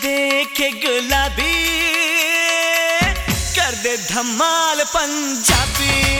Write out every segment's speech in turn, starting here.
देखे गुलाबी कर दे धमाल पंजाबी।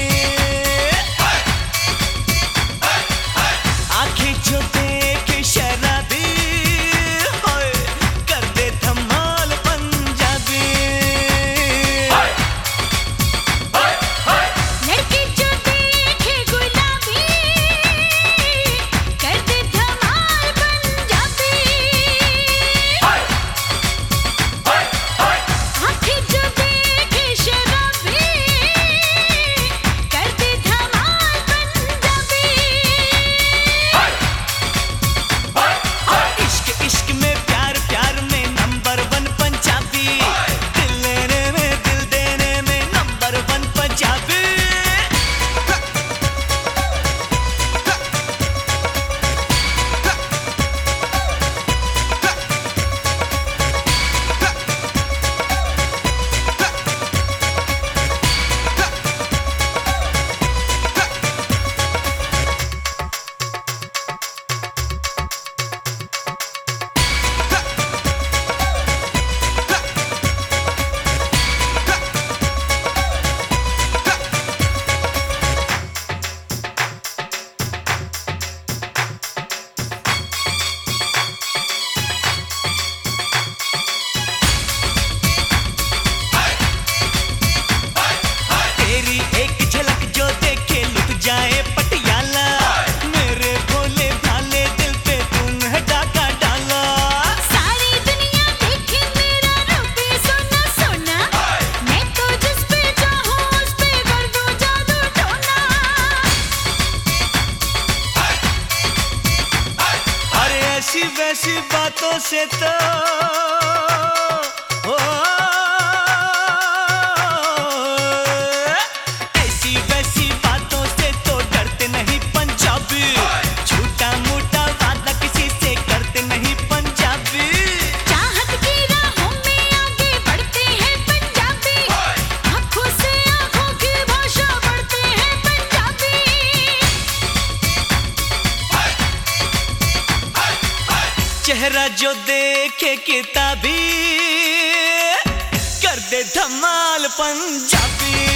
ऐसी बातों से तो चेहरा जो देखे किताबी कर दे धमाल पंजाबी।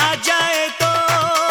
आ जाए तो।